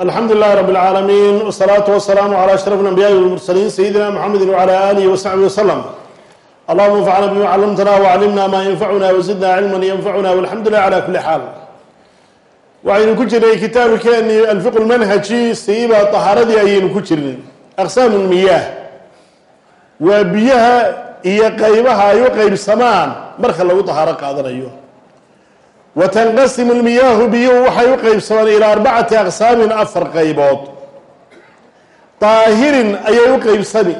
alxamdu lilahi rab اlcaalamiin wsalaatu wasalaamu calى ashraf اlanbiyaai wاlmursaliin sayidina mxamedi wcala alihi wasaxbihi waslm allahuma anfacna bima callamtana wcallimna ma yanfacuna wazidna cilman yanfacuna walxamdu lilah cala kuli xaal waxaynu ku jirnay kitaabkeeni alfiq lmanhaji siiba tahaaradii ayaynu ku jirnay aqsaam lmiyaah waa biyaha iyo qeybaha ay u qeybsamaan marka lagu tahaaro qaadanayo wa tanqasimu lmiyaahu biyuhu waxay u qeybsamaan ilaa arbacati aqsaamin afar qaybood daahirin ayay u qeybsami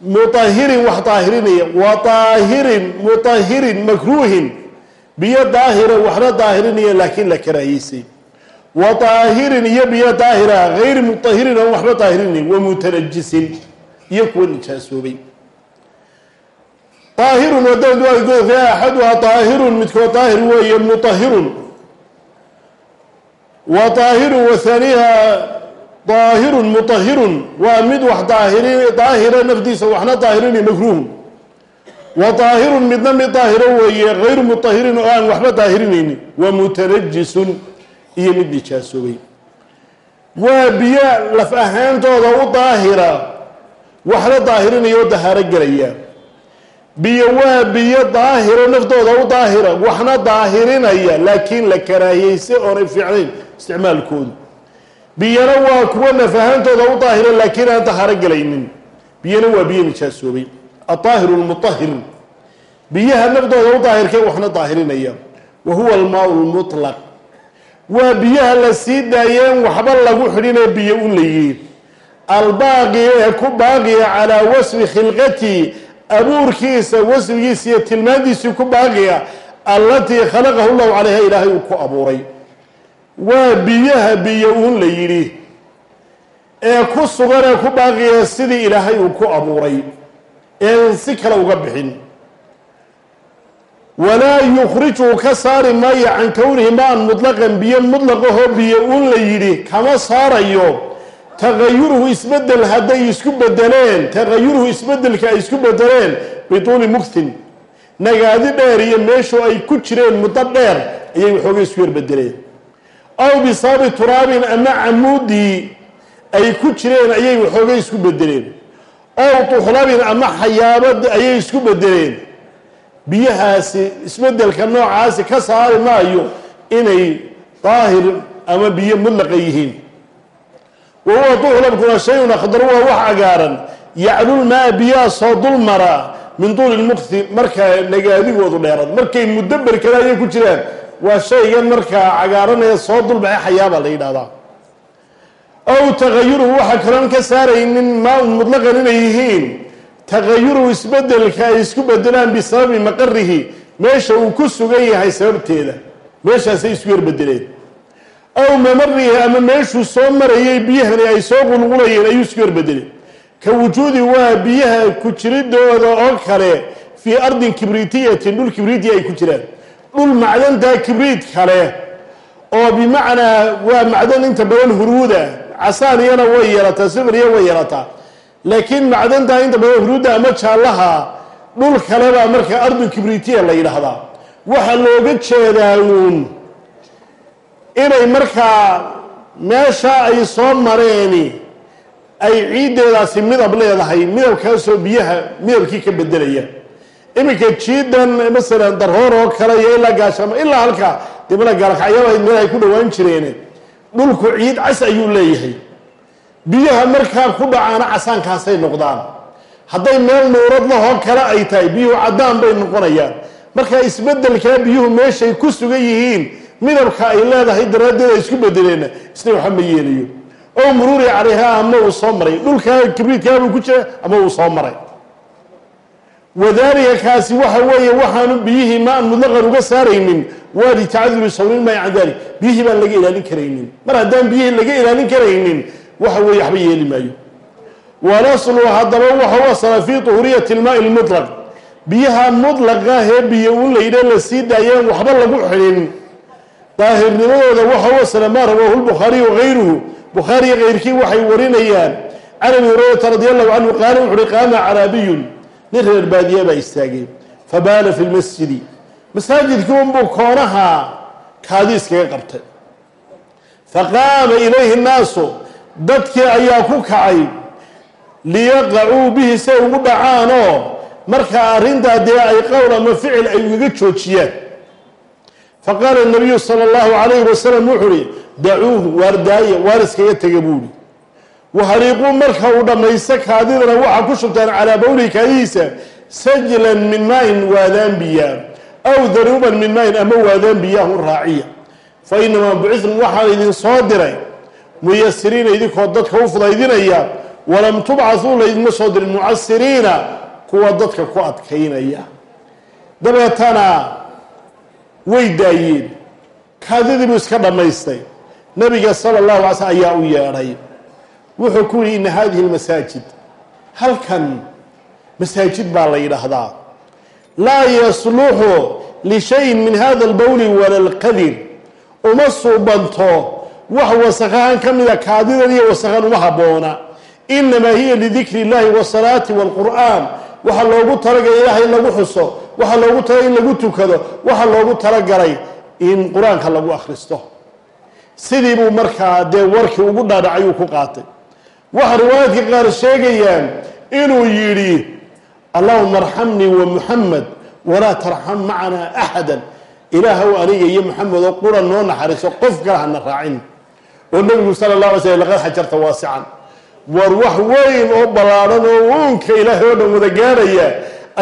mutahirin wax daahirinaya wa daahirin mutahirin makruuhin biyo daahira waxna daahirinaya laakiin la karaahiysay wa daahirin iyo biyo daahira gayri mutahirin oon waxba daahirinayn iyo kuwa nijaasoobay daahirun wadad waa goodka axaduhaa daahirun midkood daahir weeye mutahirun wa daahirun wahaaniha daahirun mutahirun waa mid wax daahiri daahira nafdiisa waxna daahirinay makruuhun wa daahirun midna mid daahiro weeye gayru mutahirin oo aan waxba daahirinaynin wa mutanajisun iyo mid nijaasoobay waa biyo laf ahaantooda u daahira waxna daahirinaya oo dahaaro gelaya biyo waa biyo daahiro naftooda u daahira waxna daahirinaya laakiin la karaahiyeyse oonay fiicnayn isticmaalkoodu. Biyana waa kuwa nafahantooda u daahira laakiin aan dahaaro gelaynin. Biyana waa biyo nijaasoobay adaahiru lmutahir biyaha naftooda u daahirkay waxna daahirinaya. Wa huwa almaau lmutlaq waa biyaha la sii daayeen waxba lagu xidhinee biyo u layihi albaaqi ee ku baaqiya calaa wasfi khilqati abuurkiisa wasfigiisa iyo tilmaantiisii ku baaqiya allatii khalaqahu llahu calayha ilaahay uu ku abuuray. Waa biyaha biyo uun la yidhi ee ku sugan ee ku baaqiya sidii ilaahay uu ku abuuray. Een si kale uga bixin. Walaa yukhrijuu ka saari maayo can kownihi maan mutlaqan biyo mutlaqahoo biyo uun la yidhi kama saarayo tagayuruhu isbeddel hadday isku bedeleen tagayuruhu isbeddelka ay isku bedeleen bituuli mugthin nagaadi dheer iyo meeshu ay ku jireen muddo dheer ayay waxoogay isku yarbedeleen aw bisababi turaabin ama camuudii ay ku jireen ayay waxoogay isku bedeleen ow tuxlabin ama xayaabad ayay isku bedeleen biyahaasi isbeddelka noocaasi ka saari maayo inay daahir ama biyo mudlaqa yihiin wa huwa tuxlabkuna shayun akhdar waa wax cagaaran yaclulmaa biyaha soo dul mara min tuuli lmukti markaa nagaadigoodu dheerad markay muddo berkada ayay ku jiraan waa shaygan markaa cagaaranaya soo dulbaxay xayaaba la yidhahdaa aw tagayuruhu waxa kaloon ka saaraynin maa-un mutlaqan inay yihiin tagayuruhu isbeddelka ay isku bedelaan bisababi maqarihi meesha uu ku sugan yahay sababteeda meeshaasay isku yarbedeleen aw mamarihi ama meeshuu soo marayay biyahani ay soo qulqulayeen ayuu isku yarbedeleen ka wujuudi waa biyaha ku jiridooda oo kale fii ardin kibriitiyatin dhul kibriiti ay ku jiraan. Dhul macdantaa kibriit kale oo bimacnaa waa macdan inta badan huruuda. Casaaniyana way yeelataa sifriya way yeelataa laakiin macdantaa inta badan huruudda ama jaallaha dhul kalebaa marka ardun kibriitiya la yidhaahdaa. Waxaa looga jeedaa uun inay markaa meesha ay soo mareeni ay ciiddeedaasi midab leedahay midabkaasoo biyaha midabkii ka bedelaya iminka jiidan masalan darhoor oo kale iyo ilaa gaashamo ilaa halkaa dee mala gaalkacyaba meel ay ku dhawaan jireen. Dhulku ciid cas ayuu leeyahay. Biyaha markaa ku dhacaana casaankaasay noqdaan. Hadday meel nuurad lahoo kale ay tahay biyuhu caddaan bay noqonayaan. Marka isbedelkaa biyuhu meeshay ku sugan yihiin midabka ay leedahay daraaddeed ay isku bedeleenna isna waxa ma yeelayo? Ow muruuri calayha ama uu soo maray? Dhulkaa kibriidkaabuu ku jira ama uu soo maray? Wadaalika kaasi waxa weeye waxaanu biyihii maan mutlaqan uga saaraynin. Waa litacaduri sawrin maa can biyihii baan laga ilaalin karaynin. Mar haddaan biyihii laga ilaalin karaynin waxa weeye waxba yeeli maayo. Walaslu haddaba waxa u asala fii tuhuriyati lmaai lmutlaq biyaha mutlaqaahee biyo un layidha la sii daayeen waxba lagu xidhin daahirnimadooda waxa u asala maa rawaahu lbukhaariyu wagayruhu bukhaariyo keyrkii waxay warinayaan. Can abi hurayrata radi allahu canhu qaala wuxu uhi qaama caraabiyun. Nin reer baadiya baa istaagay. Fabaala fi lmasjidi masaajidkii unbuu koonaha kaadi iskaga qabtay. Faqaama ilayhi nnaasu dadkii ayaa ku kacay liyaqacuu bihi say ugu dhacaanoo markaa arrintaa dee ay qowl ama ficil ay ugaga joojiyaan faqaala nabiyu sala allahu calayhi wasalam wuxuu uhi dacuuhu waardaaya waar iskaga tega buuhi wahariiquu marka uu dhammaysto kaadidana waxaa ku shubtaan calaa bowlihi kaadidiisa sajlan min maain waadaan biyaa aw daruuban min maain ama waadaan biyaahu raaciya. Fa inamaa bucidtum waxaan idin soo diray muyasiriina idinkoo dadka u fudaydinaya walam tubcasuu laydinma soo dirin mucasiriina kuwa dadka ku adkaynaya. Dabeetana way daayeen. Kaadidii buu iska dhammaystay nabiga sala allahu alay slm ayaa u yeedhay. Wuxuu ku yihi ina hadihi lmasaajid halkan masaajid baa la yidhaahdaa. Laa yasluxu lishayin min hada albowli wala alqadir. Uma suubanto wax wasakhahan ka mida kaadidan iyo wasakhan uma habboona inamaa hiya lidikri illahi wasalaati walqur'aan waxaa loogu talagalay ilaah in lagu xuso waxaa loogu talagalay in lagu tukado. Waxaa loogu talagalay in qur'aanka lagu akhristo. Sidii buu markaa dee warkii ugu dhaadhacayuu ku qaatay. Waxa riwaayadka qaar sheegayaan inuu yidhi allahuma arxamnii wa muxamed walaa tarxam macanaa axada ilaahow aniga iyo muxamed oo qura noo naxariiso qof kale hana raacin. Oo nebigu sala la alay slm laqad xajarta waasican. War wax weyn oo ballaadhan oo uunka ilaahay oo dhan wada gaarhaya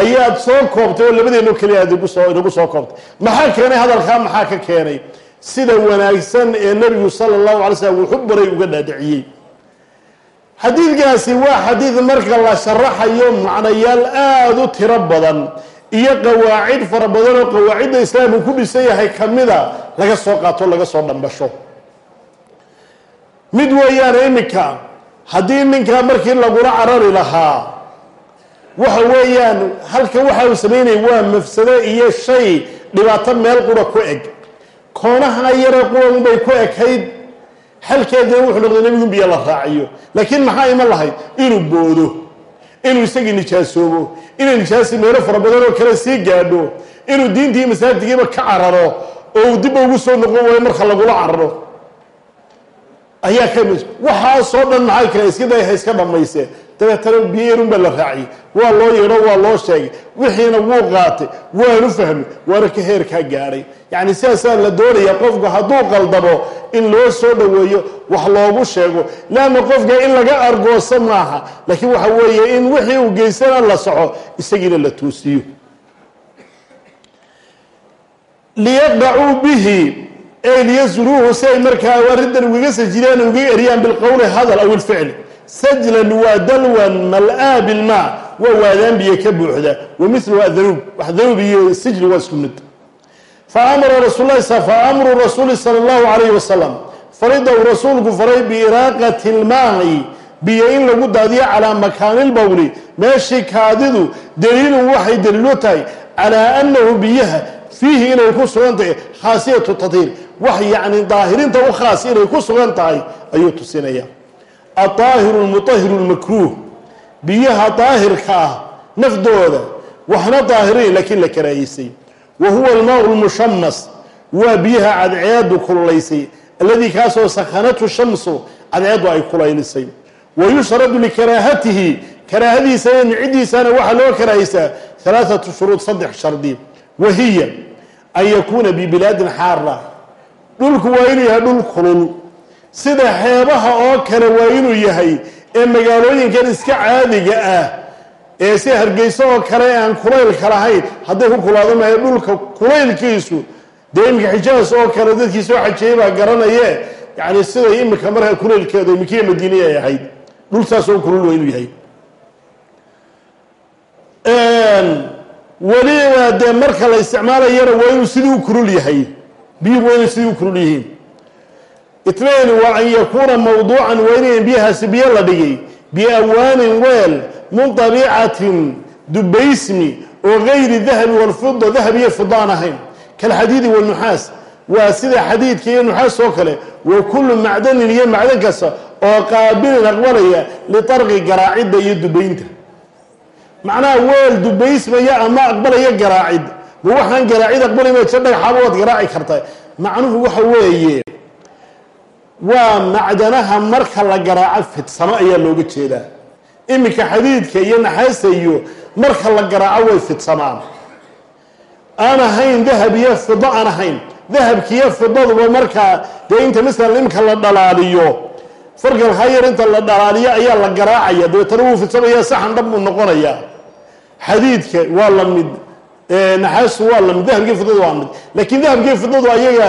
ayaad soo koobtay oo labadeenno keliya aad inagu soo koobtay. Maxaa keenay hadalkaa? Maxaa ka keenay? Sida wanaagsan ee nebigu sala allahu alay slam wuxu baray uga dhaadhiciyey. Xadiidkaasi waa xadiid marka la sharaxayo macnayaal aada u tiro badan iyo qawaacid fara badan oo qawaacidda islaamku ku dhisan yahay kamida laga soo qaato laga soo dhambasho. Mid weeyaane iminka haddii ninka markii lagula carari lahaa waxa weeyaan halka waxa uu samaynaya waa mafsado iyo shay dhibaato meel qura ku eg. Koonaha yare quran bay ku ekayd. Xalkeedina wuxuu noqday nebigu in biyo la raaciyo. Laakiin maxaa iman lahayd inuu boodo. Inuu isagii nijaasoobo. Inay nijaasi meelo fara badan oo kale sii gaadho. Inuu diintii masaajidkiiba ka cararo. Oo uu dibba ugu soo noqon waayo marka lagula cararo. Ayaa ka mid. Waxaasoo dhan maxay kale iska day ha iska dhammayse dabeetana biyo yarun baa la raaciyey. Waa loo yeedho waa loo sheegay. Wixiina wuu qaatay waanu fahmay waana ka heerkaa gaadhay. Yacni sidaasaa la doonaya qofku hadduu qaldamo in loo soo dhoweeyo wax loogu sheego. Leanna qofka in laga argooso maaha laakiin waxa weeye in wixii uu geystana la soco isagiina la toosiyo. Liyaqdacuu bihi ey liyasluuhu si ay markaa arrintan ugaga sajidaan uga eriyaan bilqowli hadal aw ilficl sajlan waa dalwan mal-aa bilmaa waa waadaan biyo ka buuxda. Wa miluhu adanuub wax danuub iyo sijli waa isku mid. Faamara rasuul faamru rasuuli sala allahu calayhi wasalam faridahu rasuulku faray biiraaqati lmaai biyo in lagu daadiyo calaa makaani lbowli meeshii kaadidu daliilun waxay daliilo tahay calaa annahu biyaha fiihi inay ku sugan tahay khaasiyatu tadhiir. Wax yacni u khaas ku sugan tahay ayuu tusinaya adaahiru lmutahiru lmakruuh biyaha daahirka ah nafdooda waxna daahirayn laakiin la karaayeysay wa huwa almaau lmushamas waa biyaha cadceedu kululaysay alladii kaasoo sakhanatu shamsu cadceedu ay kulaylisay wa yushradu likaraahatihi karaahadiisa nicidiisana waxaa loo karaahaysaa alaaatu shuruud saddex shardi wa hiya an yakuuna bibilaadin xaara dhulku waa inuu yahay dhul kulul sida xeebaha oo kale waa inuu yahay ee magaalooyinkan iska caadiga ah ee si hargeyso oo kale aan kulaylka lahayn. Hadday ku kulaado maayo dhulka kulaylkiisu. Dee iminka xijaas oo kale dadkii soo xajeeyey baa garanaye yacni siday iminka markaa kulaylkeedu iminkiya madiini ay ahayd. Dhulkaas oo kulul waa inuu yahay weliba dee marka la isticmaalayana waa inuu sidii u kulul yahay. Biyuhu waa inay sidii u kulul yihiin itnain waa an yakuuna mawduucan waa inayn biyahaasi biyo la dhigay biawaanin weel muntabicatin dubaysmi oo gayri dahabi walfida dahab iyo fida ahayn. Kalxadiidi walnuxaas waa sida xadiidka iyo nuxaas oo kale wa kullu macdanin iyo macdan kasta oo qaabilin aqbalaya litarqi garaacidda iyo dubaynta. Macnaha weel dubaysmaya ama aqbalaya garaacid ma waxaan garaacid aqbalay ma jir dhagaxaaba waad garaaci kartaa macnuhu waxa weeye waa macdanaha marka la garaaco fidsamo ayaa looga jeedaa. Iminka xadiidka iyo naxaasta iyo marka la garaaco way fidsamaan. Aan ahayn dahab iyo fido aan ahayn. Dahabkiiyo fidaduba markaa dee inta masalan iminka la dhalaaliyo fargal hayar inta la dhalaaliyo ayaa la garaacaya. Dabeetana wuu fidsamaya saxan dhab uu noqonaya xadiidka waa la mid naxaastu waa la mid dahabkiiyo fidadu waa mid. Laakiin dahabkiiyo fidadu ayaga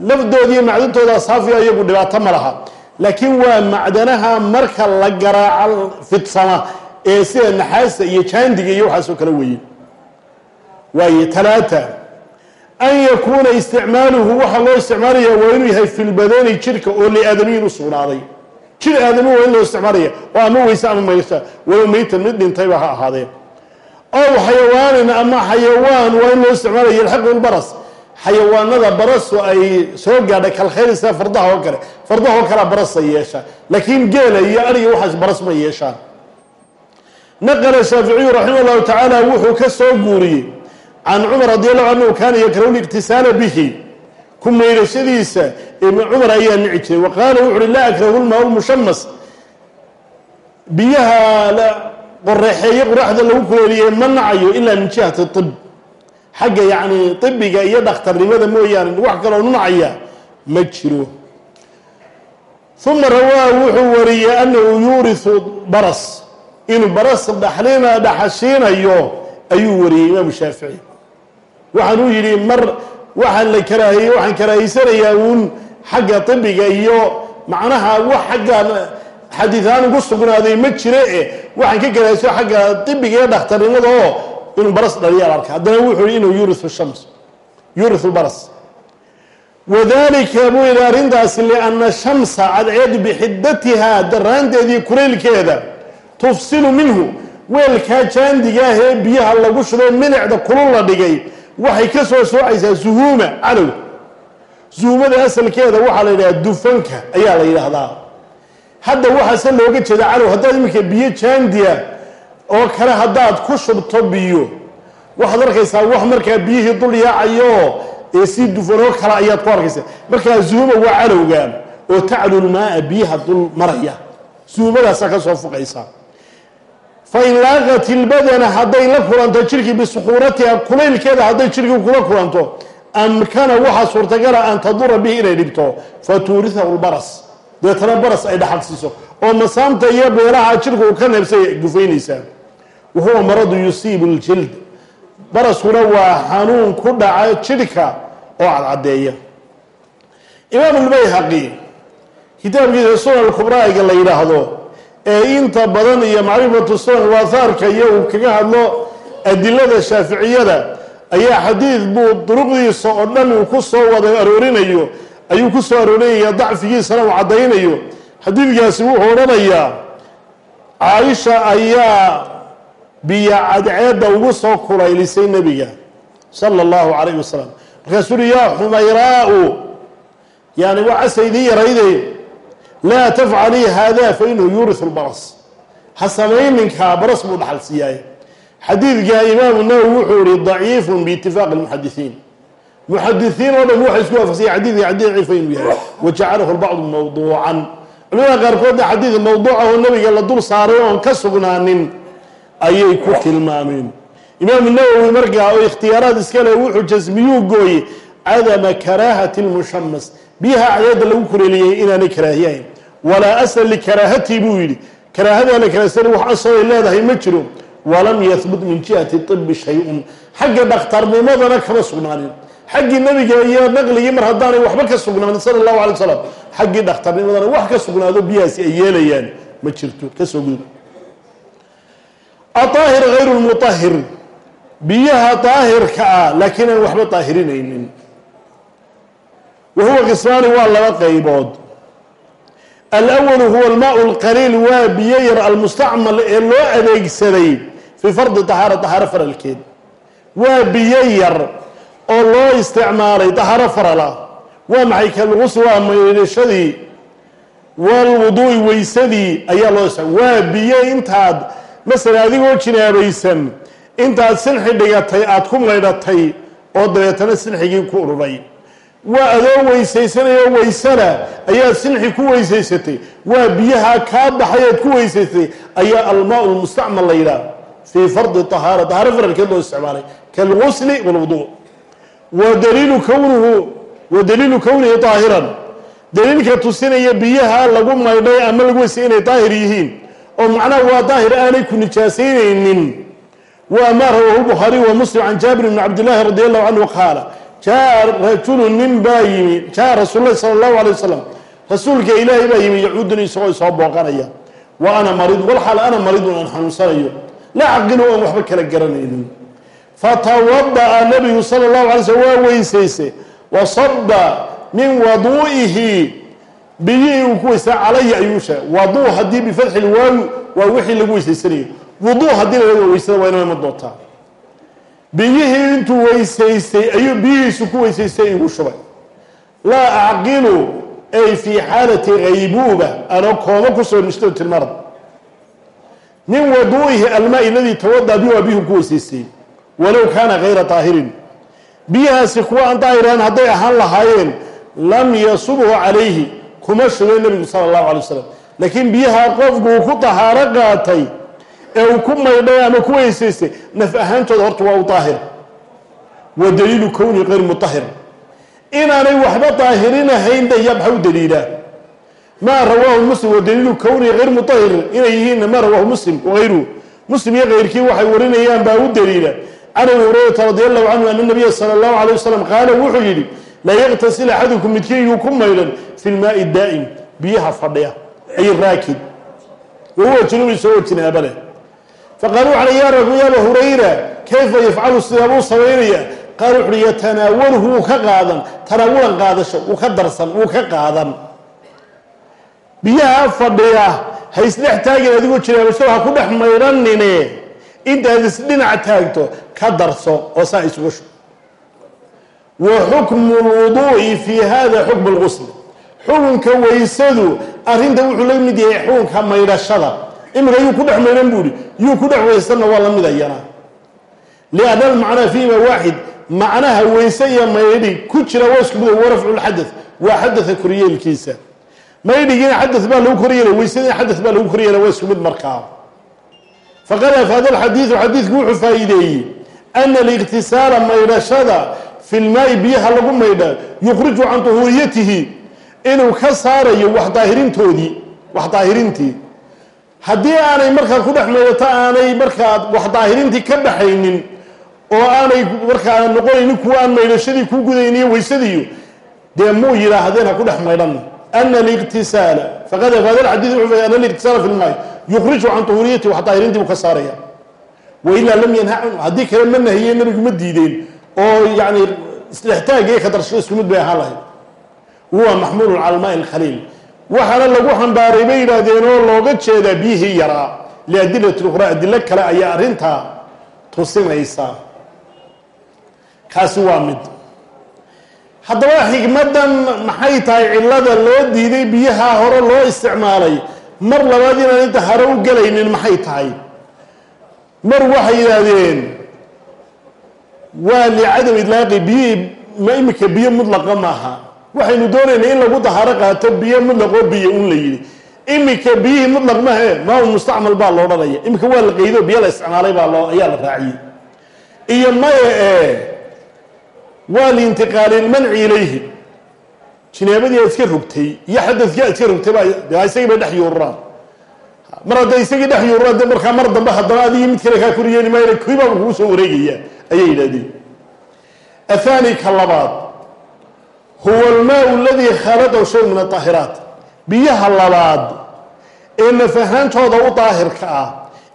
lafdooda iyo macdantooda saafiya iyagu dhibaato ma laha. Laakiin waa macdanaha marka la garaaco fidsama ee sida naxaasta iyo jaandiga iyo waxaasoo kale weeye. Waaye talaata an yakuuna isticmaaluhu waxaa loo isticmaalaya waa inuu yahay fi lbadani jirka oo liaadamiyin u sugnaaday. Jir aadami waa in loo isticmaalaya oo ama weyse ama maysha walow meytan mid dhintayba ha ahaadee ow xayawaanin ama xayawaan waa in loo isticmaalaya yalxaqu lbaras xayawaanada barasu ay soo gaadha kalkhayr sida fardaha oo kale. Fardaha oo kalea barasa yeesha laakiin geela iyo ariga waxaas baras ma yeeshaan. Naqala shaaficiyu raximah llahu tacaala wuxuu ka soo guuriyey can cumar radi allahu anhu kaana yakrahu liqtisaala bihi. Ku maydhashadiisa cumar ayaa nici jiray. Wa qaala wuxu uhi laa akrahu lmaa lmushamas biyaha qoraxeeye qoraxda lagu kuleeliyey ma nacayo ilaa min jihati ib xagga yacni ibiga iyo dhakhtarnimada mooyaane wax kaloo nunacaya ma jiro. Uma rawaa wuxuu wariyey anahu yuuriu baras. Inuu baras dhaxlina dhaxashiinayo ayuu wariyey imaamu shaafici. Waxaanuu yidhi mar waxaan la karaahiye waxaan karaahiysanayaa uun xagga ibiga iyo macnaha wax xaggan xadiiaan ugu sugnaaday ma jire e waxaan ka karahayso xagga ibiga iyo dhakhtarnimada oo inuu baras dhaliyaal arka haddana wuxuu yihi inuu yuriu shams. Yuriu baras. Wadalika buu yidhi arrintaasi lianna shamsa cadceedu bixidatihaa daraanteedii kulaylkeeda tufsilu minhu. Weelkaa jaandiga ah ee biyaha lagu shubay milicda kulul la dhigay. Waxay ka soo soocaysaa suhuuma calow suhuumada asalkeeda waxaa la yidhaha dufanka ayaa la yidhaahdaa. Hadda waxaase looga jeeda calow haddaad iminka biyo jaandiya oo kale haddaad ku shubto biyo waxaad arkaysaa wax markaa biyihii dul yaacayo ee si dufanoo kale ayaad ku arkaysaa. Markaa zuhuma waa calowga oo taclu lmaaa biyaha dul maraya. Suhumadaasaa ka soo fuqaysa. Fain laaqat ilbadana hadday la kulanto jirkii bisuxuuratiha kulaylkeeda hadday jirkii kula kulanto amkana waxaa suurtagala an tadura bihi inay dhibto. Fatuurihahu lbaras. Deetana baras ay dhaxaqsiiso oo masaamta iyo beeraha jirka uu ka neebsay gufaynaysaa wa huwa maradu yusiibu ljild baraskuna waa xanuun ku dhaca jidhka oo cadcadeeya imaam lbayhaqi kitaabkiisa sunan kubraa'iga la yidhaahdo ee inta badan iyo macrifatu sunan waahaarka iyo uu kaga hadlo adilada shaaficiyada ayaa xadiid buu duruqdiisa oo dhan uu ku soo wada aroorinayo ayuu ku soo aroorinaya dacfigiisana uu caddaynayo xadiidkaasi wuxuu odhanayaa caaisha ayaa biyo cadceedda ugu soo kulaylisay nebiga sala allahu calayh wasalam markaasuu uhi yaa xumayraau yani waa casaydii yarayday laa tafcalii haada fa inahu yuuriu lbaras ha samayninkaa baras buu dhaxal xadiidka imaamu nawowi wuxuu ihi daciifun biitifaaqi lmuxadisiin muxadisiin oo dhan waxay isku waafaqsanya xadiidka xadiid ciifa inuu yahay. Wajacalahu lbacdu mawduucan. Culimada qaarkoodna xadiid mawduuca oo nabiga la dul saaray oon ka sugnaanin ayay ku tilmaameen imaamu nawowi markaa oo ikhtiyaaraad iska leh wuxuu jasmiyuu gooyey cadama karaahati lmushamas biyaha cadeeda lagu kuleeliyey inaanay karaahiyahayn walaa asla likaraahati buu yidhi. Karaahada la karaahsan wax asalay leedahay ma jiro. Walam yahbut min jihati ibi shay-un. Xagga dhakhtarnimadana kama sugnaanin. Xaggii nabiga iyo naqligii mar haddaanay waxba ka sugnaanin sala allahu alay wasalam xaggii dhakhtarnimadana wax ka sugnaado biyahaasi ay yeelayaan. Ma jirto ka soo gudub aaahir hayru lmuahir biyaha daahirka ah laakiin aan waxba daahirinaynin wa huwa qismaani waa laba qaybood. Alwalu huwa almaau lqaliil waa biyo yar almustacmal ee loo adeegsaday fii fardi ahaara ahaaro faralkeed. Waa biyo yar oo loo isticmaalay dahaaro farala. Waa maxay kalqus waa maydhashadii weysadii ayaa loo waa biyo intaad masalan adigoo jinaabaysan intaad sinxi dhigatay aada ku maydhatay oo dabeetana sinxigii ku ururay waa adoo weysaysanayoo waysana ayaad sinxi ku weysaysatay. Waa biyaha kaa baxay aad ku weysaysatay ayaa almaa lmustacmal la yidhaah. Fii fardi ahaara ahaaro faralkeed loo isticmaalay. Kalgusli walwudu wa daliilu kownuhu wa daliilu kownihi daahiran daliilka tusinaya biyaha lagu maydhay ama lagu weysay inay daahir yihiin oo macnaha waa daahir aanay ku nijaasaynaynin wa ma rawahu bukhaariy wa muslim can jaabir bni cabdillahi radi allahu canhu qaala jaa rajulu nin baa yimi jaa rasuul lahi sala allahu alay wasalam rasuulka ilaahay baa yimi yacuuduni isagoo isoo booqanaya. Wa ana mariid walxaal ana mariidun aan xanuunsanayo. La caqilu oon waxba kala garanaynin. Fatawada'a nabigu sala allahu alay slm waa weysayse wa saba min waduu'ihi biyihii uu ku weystaa calaya ayuu sheegay. Waduu haddii bifatxi lwaawi waa wixii lagu weysaysanayo wuduu haddii la weysada waa inoo iman doontaa biyihii intuu weysaystay ayuu biyihiisu ku weysaystay igu shubay. Laa acqilu ay fii xaalati haybuuba anoo kooma ku soo nishtat lmarad min waduu'ihi almaa-i aladii tawadaa bihi waa biyuhu ku weysaystay. Walow kaana hayra daahirin biyahaasi kuwa aan daahiraan hadday ahaan lahaayeen lam yasubhu calayhi kuma shubay nebigu sala allahu alay wasalam laakiin biyaha qofku uu ku tahaaro qaatay ee uu ku maydhay ama ku weysaystay naf ahaantooda horta waa u daahir wa daliilu kowni kayr mutahir inaanay waxba daahirinahayn daya maxaa u daliilaa maa rawaahu muslim wa daliilu kowni kayr mutahir inay yihiinna maa rawaahu muslim wagayruhu muslim iyo kayrkii waxay warinayaan baa u daliila. Can abi hurayrata radi allahu canhu ana nabiya sala allahu alay wasalam qaala wuxuu yidhi la yaktasil axadukum midkiiyuu ku maydhan fi lmaai daa'im biyaha fadhiya ay raakid. Wahuwa junuub isagoo jinaaba leh faqaaluu waxay ya rabi aba hurayra kayfa yafcalu sidaa buu samaynaya qaal wuxuuhi yatanaawaluhu wuu ka qaadan. Tanaawulan qaadasho wuu ka darsan wuu ka qaadan. Biyaha fadhiya ha isdhex taagin adigoo jinaabasho ha ku dhex maydhanine intaad isdhinac taagto ka darso oo saa isuga shu wa xukmu lwuduu'i fi hada xukmu lgusl xukunka waysadu arrinta wuxuu la mid yahay xukunka maydhashada. Imika yuu ku dhex maydhan buu ihi yuu ku dhex weysanna waa la mid ayana lianna almacnaa fiihima waaxid macnaha weyse iyo maydhi ku jira waa isku mid wa rafcu lxadath waa xadatha koryeelkiisa. Maydhigiina xadath baa lagu koryeela weysadiina xadath baa lagu koryeela waa isku mid markaa. Faqad afaada alxadiidu xadiidku wuxuu faa'iideeyey ana aliqtisaala maydhashada fi lmaai biyaha lagu maydha yukhriju can duhuuriyatihi inuu ka saarayo wax daahirintoodii wax daahirintii. Haddii aanay markaad ku dhex maydhato aanay markaad wax ka dhaxaynin oo aanay markaa noqonaynin kuwa aan maydhashadii ku gudayniyo weysadiiyo dee muu yidhaahdeen ha ku dhex maydhana ana aliqtisaala faqad afaada alxadiid wuxuu ana aliqtisaala fi lmaai yukhriju can duhuuriyatihi wax buu ka saaraya wailaa lam yanha haddii kale ma nahiye nabigu ma diideen oo yani ka darashada isku mid bay ahaan lahayd. Huwa maxmuulun cala almaai alkhaliil waxaana lagu xambaaray bay yidhaahdeen oo looga jeedaa biyihii yaraa. Liadilati ukhraa adilo kale ayaa arrintaa tusinaysa. Kaasi waa mid. Haddaba xikmaddan maxay tahay cillada loo diiday biyaha hore loo isticmaalay? Mar labaad inaan inta hare u gelaynin maxay tahay? Mar waxay yidhaahdeen waa licadam idlaaqi biyihii ma imika biyo mudlaqa maaha. Waxaynu doonaynaa in lagu dahaaro qaato biyo mudlaqoo biyo un la yidhi. Imika biyihii mudlaq mahe maa mustacmal baa lo imika waa la qeydo biyo la isticmaalay baa loo ayaa la raaciyey. Iyo maya ee waa liintiqaali lmanci ilayhi. Jineebadii iska rogtay iyo xadadkii aad iska rogtay baa isagii bay dhex yuururaan. Mar hadday isagii dhex yuururaan de markaa mar dambe haddana adigii mid kale kaa koryeeli maayna baaba kugu soo wareegaya ayay yidhahdeen athani ka labaad huwa almaau aladii khalaqahu shay min adaahiraat biyaha labaad ee nafahaantooda u daahirka ah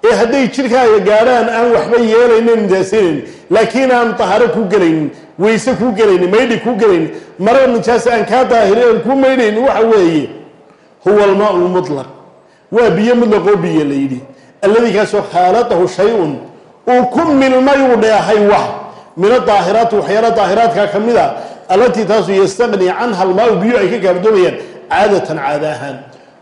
ee hadday jidhkaaga gaadhaan aan waxba yeelaynin nijaasaynayn laakiin aan dahaaro kuu gelaynin weyse kuu gelaynin maydhi kuu gelaynin mara nijaasa aan kaa daahirin aan kuu maydhaynin waxa weeye huwa almaau lmutlaq waa biyo mutlaqoo biyo la yidhi. Alladii kaasoo khaalaqahu shay-un uu ku milmay uu dheehay wax. Min adaahiraati waxyaala daahiraadka ka mid a allatii taasu yastaqni canha almaau biyo ay ka gaardoomayaan caadatan caada ahaan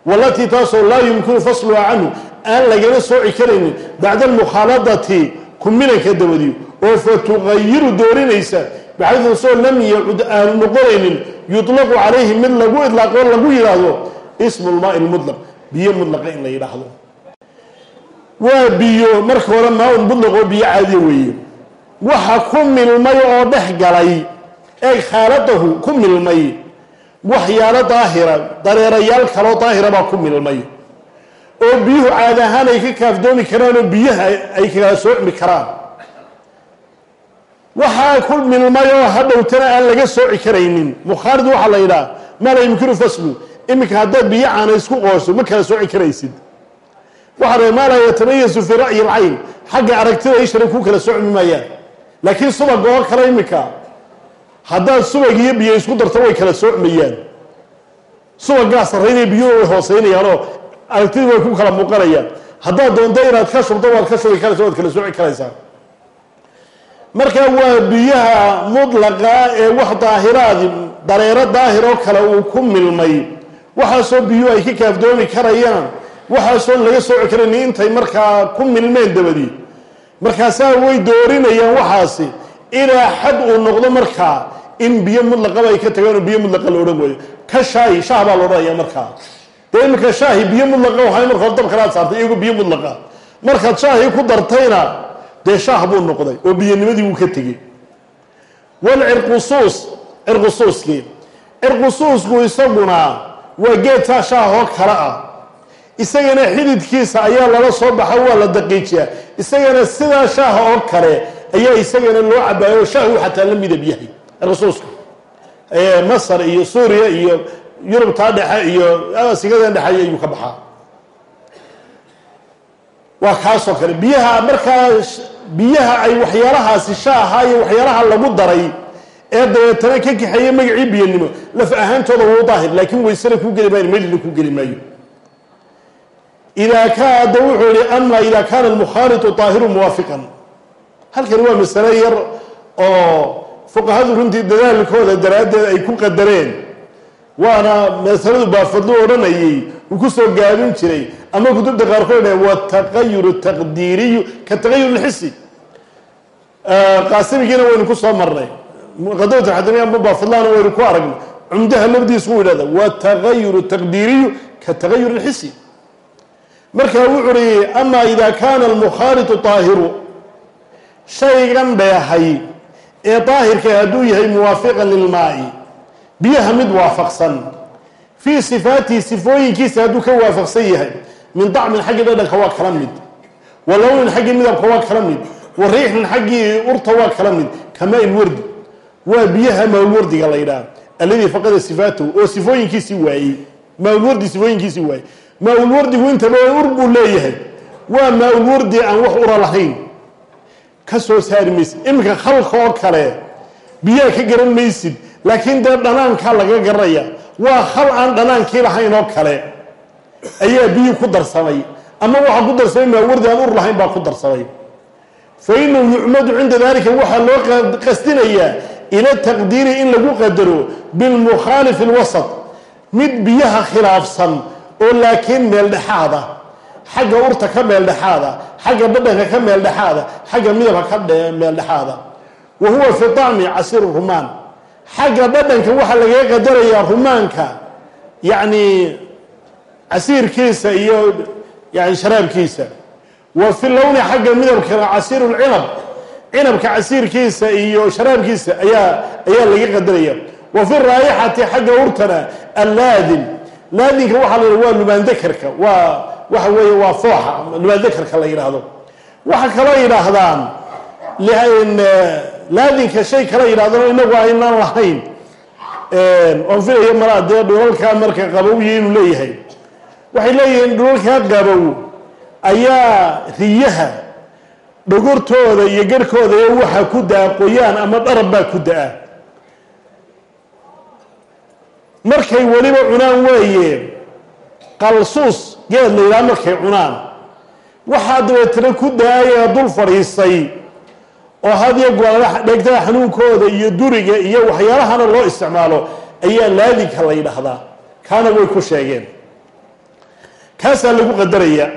walatii taasoo laa yumkinu fasluha canhu aan lagala sooci karaynin bacda almukhaaladati kumilanka dabadiyo oo fa tuqayiru doorinaysa baxaydu soo lam yacud aanu noqonaynin yutlaqu calayhi mid lagu idlaaqo lagu yidhaahdo ismu lmaai lmudlaq biyo mudlaqa in la yidhaahdo waa biyo marka hore maa-un mudlaqoo biyo caadiya weeye. Waxa ku milmay oo dhex galay eeg khaaladahu ku milmay. Waxyaalo daahira dareerayaal kaloo daahira baa ku milmay. Oo biyuhu caadi ahaan ay ka kaafdoomi karaan oo biyaha ay kala soocmi karaan. Waxaa ku milmay oo hadhowtana aan laga sooci karaynin. Mukhaalid waxaa la yidhaha maa la yumkinu faslu iminka haddaad biyo caana isku qoosho ma kala sooci karaysid waxaa la maa yatamayasu fii ra'yi alcayn xagga aragtida ishara ku kala soocmi maayaan laakiin subaga oo kale iminka haddaad subag iyo biyo isku darto way kala soocmayaan subagaa sarraynaya biyuhu way hooseynayaanoo aragtidii way ku kala muuqanayaan haddaad doonto inaad ka shubto waad ka shubi karaysa waad kala sooci karaysaa marka waa biyaha mudlaqa ee wax daahiraadi dareero daahir oo kale uu ku milmay. Waxaasoo biyuhu ay ka kaafdoomi karayaan waxaasoon laga sooci karayn intay markaa ku milmeen dabadii markaasaa way doorinayaan waxaasi ilaa xad uu noqdo markaa in biyo mudlaqaba ay ka tagaan biyo mudlaqa la odhan waayo. Ka shaahi shaah baa la odhanaya markaa. Dee iminka shaahi biyo mudlaqa waxay marka hore dabkanaad saartay iyagoo biyo mudlaqa markaad shaahi ku dartayna dee shaah buu noqday oo biyonimadii wuu ka tegey. Walcirqusuus cirqusuuskii. Cirqusuusku isaguna waa geedkaa shaahoo kale ah isagana xididkiisa ayaa lala soo baxa waa la daqiijiyaa. Isagana sidaa shaaha oo kale ayaa isagana loo cabaayo shaahu xataa la midab yahay cirqusuusku masar iyo suuriya iyo yurubtaa dhexe iyo asigadan dhexe ayuu ka baxaa. Waa kaasoo kale biyaha markaa biyaha ay waxyaalahaasi shaaha iyo waxyaalaha lagu daray ee dabeetana ka kaxeeya magacii biyanimo laf ahaantooda wuu daahir laakiin waysana kuu geli maayo melina kuu geli maayo idaa kaada wuxuu yihi ama idaa kaana almukhaalitu daahiru muwaafiqan halkani waa masale yar oo fuqahadu runtii dadaalkooda daraaddeed ay ku qadareen waana masaladu baafadlu odhanayay uu ku soo gaabin jiray ama kutubta qaarkood dhaheen wataqayuru taqdiiriyu ka taqayur lxisi qaasimigiina waynu ku soo marnay qadowta xadamiya ama baafadlaana waynu ku aragnay cumdaha lafdiisu u yidhahda wataqayuru taqdiiriyu ka taqayur lxisi marka wuxuu uri ama ida kaana almukhaalitu daahiru shaygan dheehay ee daahirka hadduu yahay muwaafiqan lilmaa'i biyaha mid waafaqsan. Fii sifaatihi sifooyinkiisa hadduu ka waafaqsan yahay. Min dacmin xaggii dhadhanka waa kala mid. Wa lownin xaggii midabka waa kala mid. Wa riixnin xaggii urta waa kala mid. Kamaa ilwardi waa biyaha maalwardiga la yidhaha alladii faqada sifaatahu oo sifooyinkiisii waayey maalwardi sifooyinkiisii waayey maa-ulwardigu intaba ur buu leeyahay. Waa maa-ulwardi aan wax ura lahayn. Ka soo saari maysid. Iminka khalka oo kale biyaha ka garan maysid. Laakiin dee dhanaankaa laga garanaya waa khal aan dhanaankii lahayn oo kale. Ayaa biyii ku darsamay. Ama waxaa ku darsamay maa-wardi aan ur lahayn baa ku darsamay. Fa inahu yucmadu cinda dalika waxaa loo qasdinayaa ila taqdiiri in lagu qadaro bilmukhaalifi alwasat mid biyaha khilaafsan oo laakiin meel dhexaada xagga urta ka meel dhexaada xagga dhadhanka ka meel dhexaada xagga midabka ka meel dhexaada wa huwa fi طacmi casiir rumaan. Xagga dhadhanka waxaa lagaga qadarayaa rumaanka yacni casiirkiisa iyo yani sharaabkiisa. Wa fi lowni xagga midabkana casiir lcinab cinabka casiirkiisa iyo sharaabkiisa ayaa ayaa laga qadaraya wa fi raayixati xagga urtana allaadin laadinka waxaa la yidhah waa lumaandakarka waa waxa weeye waa fooxa. Lumaandakarka la yidhaahdo. Waxa kaloo yidhaahdaan laadinka shay kala yidhahdano inagu aynaan lahayn oon filaya malaa dee dhulalkaa marka qabowyi inuu leeyahay. Waxay leeyihiin dhulalkaa qabow ayaa riyaha dhogortooda iyo garhkooda iyo waxa ku da'a qoyaan ama dharab baa ku da'a markay weliba cunaan weeye qalsuus geed la yidhaha markay cunaan. Waxaa dabeetana ku da'aya dul fadhiisay oo hadiyo goala dhegtaa xanuunkooda iyo duriga iyo waxyaalahana loo isticmaalo ayaa laadinka la yidhaahdaa. Kaana way ku sheegeen. Kaasaa lagu qadarayaa.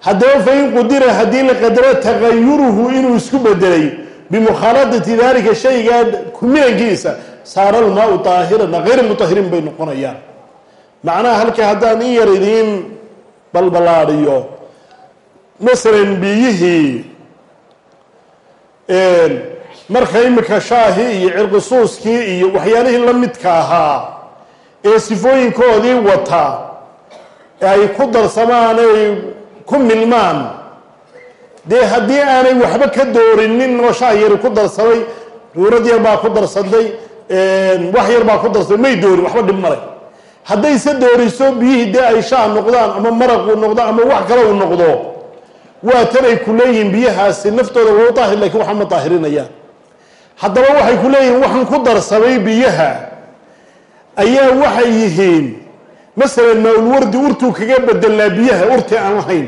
Haddaba fa in qudira haddii la qadaro tagayuruhu inuu isku bedelay bimukhaaladati daalika shaygaa kumilankiisa saara almaau daahirana hayr mutahirin bay noqonayaan. Macnaha halka haddaan in yar idiin balbalaadhiyo masalan biyihii marka imika shaahi iyo cirqisuuskii iyo waxyaalihii la midka ahaa ee sifooyinkoodii wata ay ku darsamaan ay ku milmaan. Dee haddii aanay waxba ka doorinin oo shaah yari ku darsamay ruurad yar baa ku darsaday wax yar baa ku darsamay may doorin waxba dhib male haddayse dooriso biyihii dee ay shaah noqdaan ama maraqu noqdo ama wax kale uu noqdo waa tan ay ku leeyihiin biyahaasi naftooda waa daahir lakiin waxa ma daahirinayaan haddaba waxay ku leeyihiin waxaan ku darsamay biyaha. Ayaa waxay yihiin masalan maa-ulwardi urtuu kaga bedelnaa biyaha urti aan lahayn.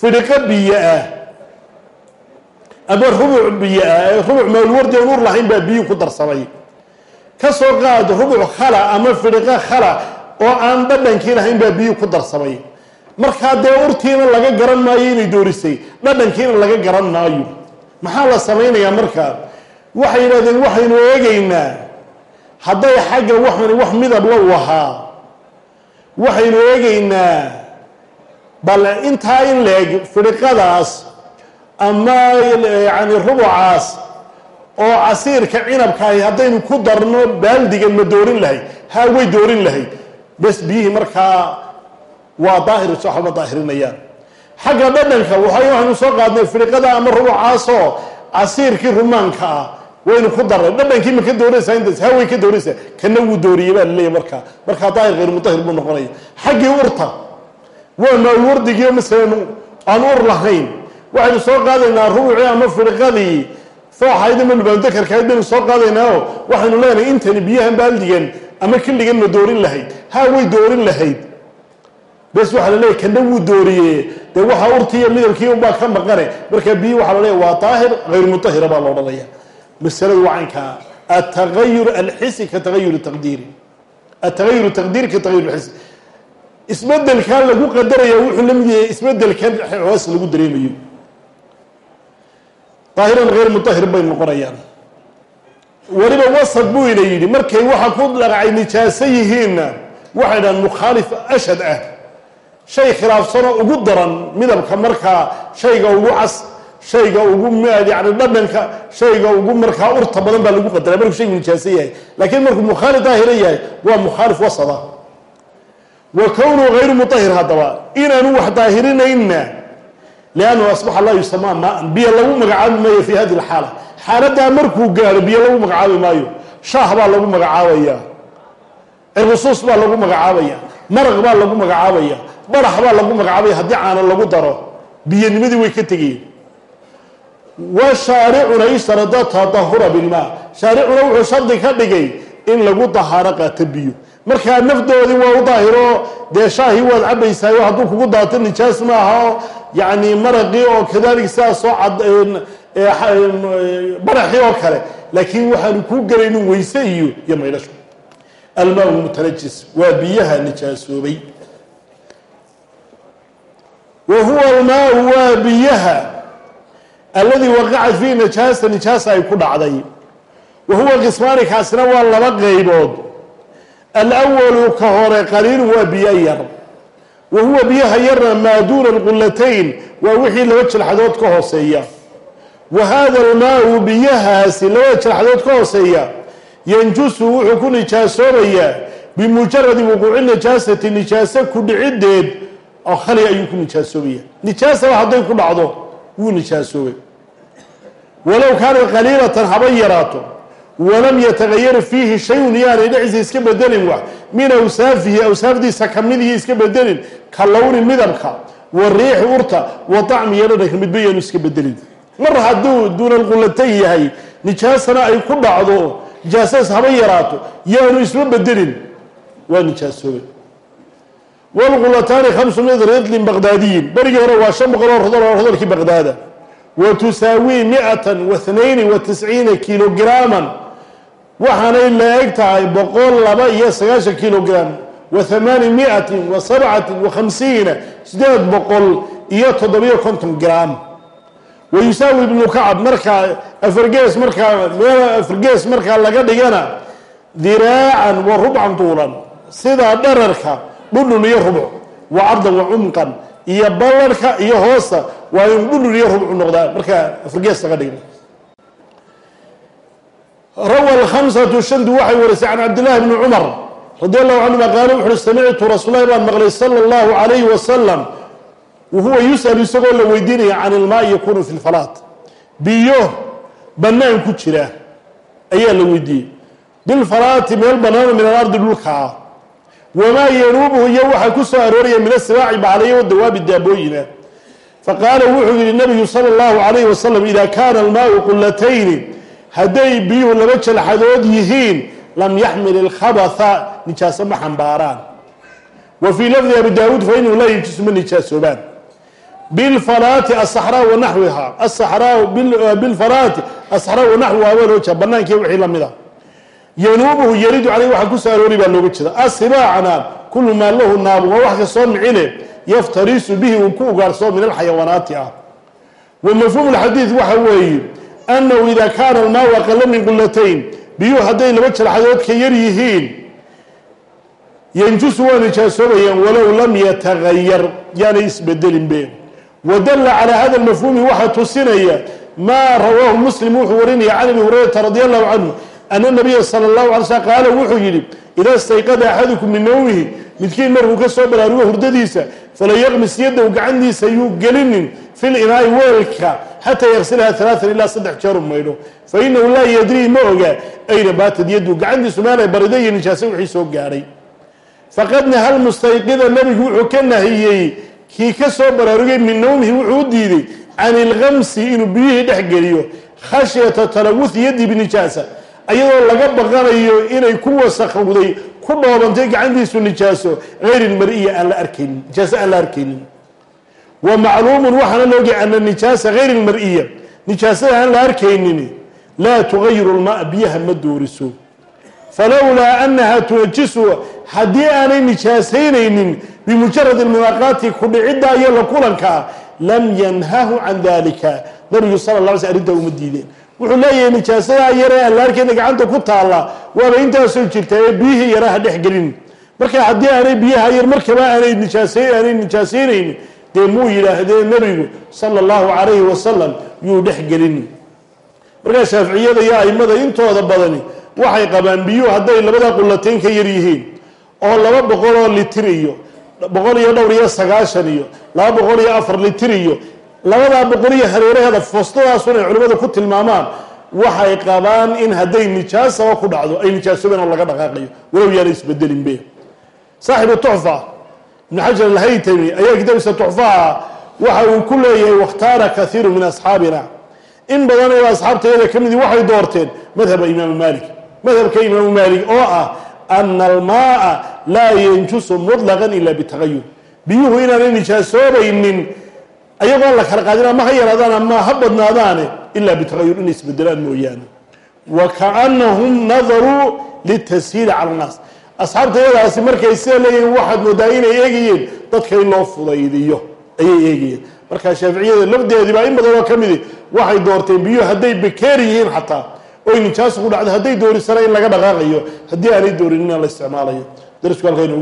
Fidhiqo biyo ah ama rubuc biyo ah rubuc maa-ulwardi aan ur lahayn baa biyuhu ku darsamay. Ka soo qaad rubuc khala ama fidhiqo khala oo aan dhadhankii lahayn baa biyuhu ku darsamay. Markaa dee urtiina laga garan maayo inay doorisay dhadhankiina laga garan maayo. Maxaa la samaynayaa markaa waxay yidhahdeen waxaynu eegaynaa. Hadday xagga waxani wax midab la wahaa. Waxaynu eegaynaa. Bal intaa in leeg fidhiqadaas ama yani rubucaas oo casiirka cinabkaahi haddaynu ku darno baaldigan ma doorin lahayd haa way doorin lahayd bes biyihii markaa waa daahir so waxba daahirinayaan xagga dhadhanka waxay waxaynu soo qaadnay fidhiqada ama rubucaasoo casiirkii rumaanka ah waynu ku darnay. Dhadhankii ma ka doonaysaa intaas haa way ka doonaysaa kana wuu dooriyey baa laleeyahy markaa. Markaa daahir hayr mudahir buu noqonaya. Xaggii urta waa maalwardigiio masalan aan ur lahayn waxaynu soo qaadaynaa rubucii ama fidhiqadii fooxayd ama lubaandakarkahayd baynu soo qaadaynaaoo waxaynu leenahay intani biyahan baaldigan ama killigan ma doorin lahayd. Haa way doorin lahayd. Bes waxaa la leeyahy kana wuu dooriye dee waxaa urtii iyo midabkii unbaa ka maqane. Markaa biyi waxaa la leeya waa daahir hayr mutahira baa la masaladu waa caynkaa atagayur alxisi ka tagayur taqdiiri atagayur taqdiir ka tagayur alxisi isbedelkaa lagu qadaraya wuxuu la mid yahay isbedelkan hoos lagu dareemayo daahiran hayr mutahir bay noqonayaan. Weliba wasad buu ina yidhi markay waxa ku dhaqacay nijaaso yihiinna waxay dhahan mukhaalif ashad ah. Shay khilaafsanoo ugu daran midabka markaa shayga ugu cas shayga ugu yani dhadhanka shayga ugu markaa urta badan baa lagu qadara markuu shaygu nijaaso yahay. Laakiin markuu mukhaalif daahira yahay waa mukhaalif wasada. Wa kownuu hayru mutahir haddaba inaanu wax daahirinayna liannahu asbaxa laa yusamaa maan biyo lagu magacaabi maayo fi hadi lxaala xaaladaa markuu gaaro biyo lagu magacaabi maayo shaah baa lagu magacaabaya cirqusuus baa lagu magacaabaya maraq baa lagu magacaabaya barax baa lagu magacaabaya haddii caana lagu daro biyanimadii way ka tegayeen wa shaaricuna ishtarada tadahura bilmaa shaaricuna wuxuu shardi ka dhigay in lagu dahaaro qaato biyo markaa nafdoodii waa u daahiro dee waad cabaysaayo hadduu kugu daato nijaas maaha yacni maraqii oo kadalik sidaasoo cad baraxii oo kale. Laakiin waxaanu kuu gelaynin weyse iyo iyo maydhasho. Almaa mutanajis waa biyaha nijaasoobay wa huwa almaau waa biyaha alladii waqacat fiihi nijaasa nijaasa ay ku dhacday. Wa huwa qismaani kaasina waa laba qaybood. Alwalu ka hore qaliilun waa biyo yar wa biyaha yarna maa duuna alqulatayn waa wixii laba jelxadood ka hooseeya. Wa hada almaau biyahaasi labada jelxadood ka hooseeya. Yanjusu wuxuu ku nijaasoobayaa bimujaradi wuquuci nijaasati nijaaso ku dhicideed oo khali ayuu ku nijaasoobaya nijaasaba hadday ku dhacdo wuu nijaasoobay walow kaanat qaliilatan haba yaraato walam yatagayar fiihi shayun yaanay dhexdiisa iska bedelin wax min awsaafihi awsaafdiisa kamidihii iska bedelin ka lowni midabka wa riixi urta wa طacmi iyo dhadhanka midba yaanu iska bedelin mar hadduu duuna lqulatayn yahay nijaasana ay ku dhacdo nijaasadaas haba yaraato yaanu isma bedelin waa nijaasoobay wlqulataani hamsu min ridlin baqdaadiyin berigii hore waa shan boqol oo rodol oo rodolkii baqdaada wa waxaanay la eg tahay boqol laba iyo sagaashan kilogram wa hamaani miatin wa sabcatin wa khamsiina sideed boqol iyo toddobiyo konton gram. Wayusaawi ibnu kacab markaa afargees markaa meel afargees markaa laga dhigana diraacan wa rubcan tuulan sidaa dhararka dhudhun iyo rubc wa cardan wa cumqan iyo ballarhka iyo hoosta waa in dhudhun iyo rubcu noqdaa markaa afargees laga dhigna rawa alkhamsatu shantu waxay warisay can cabdillahi bni cumar radi allahu canhuma qaala wuxu uhi samictu rasuulahi baan maqlay sala allahu calayhi wasalam wahuwa yus'al isagoo la weydiinaya can ilmaai yakunu fi lfalaat biyo bannaan ku jira ayaa la weydiiyey. Bilfalaati meel bannaano min alardi dhulka ah. Wamaa yanuubuhu iyo waxaa ku soo arooraya min asibaaci baclaya wadawaabi daabooyina. Faqaala wuxuu yihi nabigu sala allahu calayhi wasalam ida kaana almaau qulatayni hadday biyuhu laba jalxadood yihiin lam yaxmil ilkhabatha nijaaso ma xambaaraan. Wa fii lafdi abi daawuud fa inahu laa yinjisu ma nijaasoobaan. Bilfalaati asaxraa wa asaxraa bilfalaati asaxraa wa baa loo jeeda banaankiiyo wixii la mid a yanuubuhu yaridu caleyh waxaa ku soo aroori baa looga jeeda asibaacna kulu maa lahu naabun waa wax kastoo micine yaftarisu bihi uu ku ugaarsoo min alxayawaanaati ah. Wa mafhuumu lxadiid waxa weeye annahu ida kaana almaau aqala min qulatayn biyuhu hadday laba jalxadood ka yar yihiin yanjusu waa nijaasoobayaan walow lam yatagayar yaanay isbedelinbe wadalla calaa hada lmafhuumi waxaa tusinaya maa rawaahu muslim wuxuu warinaya can abi hurayrata radi allahu canhu ana nabiya sala allahu alay slm qaala wuxuu yidhi idaa stayqada axadukum min nawmihi midkiin markuu ka soo baraarugo hurdadiisa fala yaqmis yadahu gacantiisa yuu gelinin fil inaai weelka xataa yaqsilaha alaaan ilaa saddex jeeru maydho fa inahu laa yadrii ma oga ayna baatad yadu gacantiisu meelay barida iyo nijaasa wixii soo gaadhay faqad naha lmustayqida nabigu wuxuu ka nahiyey kii ka soo baraarugay min nawmihi wuxuu u diiday can ilkamsi inuu biyihii dhex geliyo khashyata talawuthi ayadoo laga baqanayo inay ku wasakowday ku dhoobantay gacantiisu nijaaso hayr lmariya aan la arkaynin nijaaso aan la arkaynin wa macluumun waxaana laogay ana nijaasa hayr lmar-iya nijaasada aan la arkaynin laa tugayiru lmaa biyaha ma dooriso. Falowlaa anaha tunajisu haddii aanay nijaasaynaynin bimujarad ilmunaaqaati kudhicidda iyo la kulankaa lam yanhahu can dalika nabigu sala la alay sl arrintaa uma diideen wuxuu leeyahay nijaasadaa yaree aan la arkayna gacanta ku taalla waaba intaasoo jirta ee biyihii yaraha dhex gelin. Marka haddii aanay biyaha yar markaba aanay nijaasa aanay dee muu yidhaahdeen nabigu sala allahu calayhi wasalam yuu dhex gelin. Markaa shaaficiyada iyo aimada intooda badani waxay qabaan biyuhu hadday labada qulateyn ka yar yihiin oo laba boqol oo litir iyo boqol iyo dhowr iyo sagaashan iyo laba boqol iyo afar litir iyo labadaa boqol iyo hareeraheeda foostadaasun ay culimmadu ku tilmaamaan waxay qabaan in hadday nijaasaba ku dhacdo ay nijaasoobeen oo laga dhaqaaqayo walow yaana isbedelinbe saaxibu tuxfa ibnu xajar alhaytami ayaa kitaabkiisa tuxfaha waxa uu ku leeyahay wakhtaara kaiiru min asxaabina. In badan oo asxaabtayada ka midi waxay doorteen madhaba imaamu maalik. Madhabka imaamu maalik oo ah ana almaaa laa yanjusu muطlaqan ila bitagayur biyuhu inaanay nijaasoobaynin ayagoon la kala qaadin ama ha yaraadaan ama ha badnaadaane ilaa bitagayur inay isbedelaan mooyaane. Wa kaanahum nadaruu litashiili cala annaas asxaabtayadaasi markay sida leeyihiin waxaad moodaa inay eegayeen dadka in loo fudaydiyo ayay eegayeen marka shaaficiyada lafdeediibaa in badan oo ka midi waxay doorteen biyuhu hadday bekeer yihiin xataa. Oy nijaasu ku dhacdo hadday doorisana in laga dhaqaaqayo haddii aanay doorin in la isticmaalayo. Darisku halkaynu